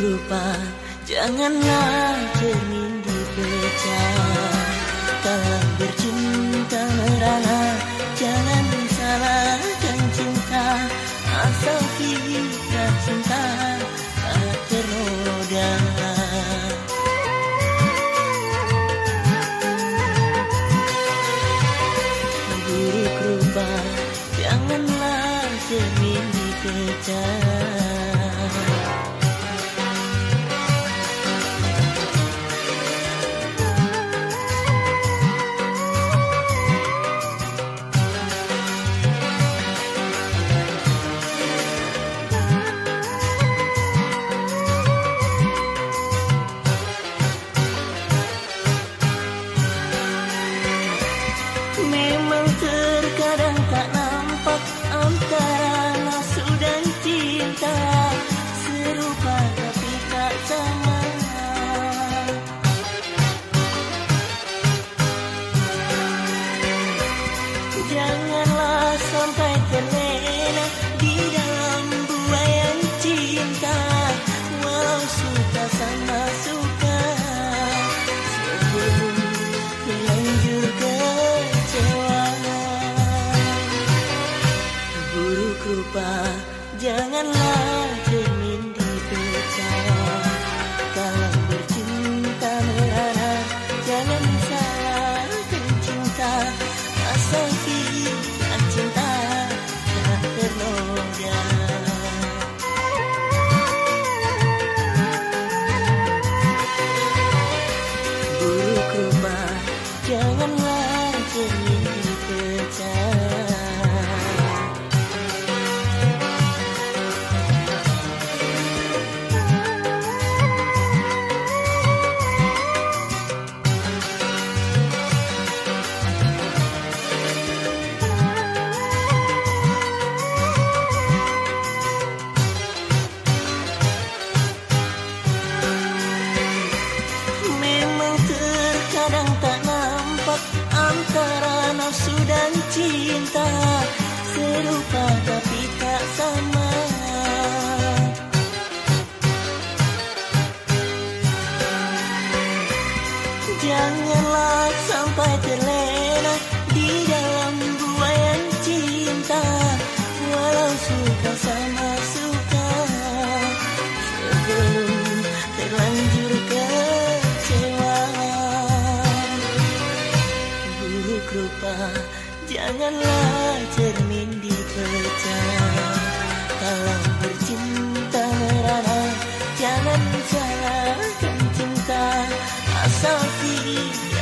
rupa Janganlah cermin dipecah Kalau bercinta that Janganlah cermin dipecah Kalau bercinta merana Jangan salahkan cinta Asal fiat cinta Tak ternoda Buruk rupa Jangan cinta serupa tapi tak sama. Janganlah sampai terlena janganlah cermin dipecah. Kalau bercinta merana jangan salahkan cinta. Asal tidak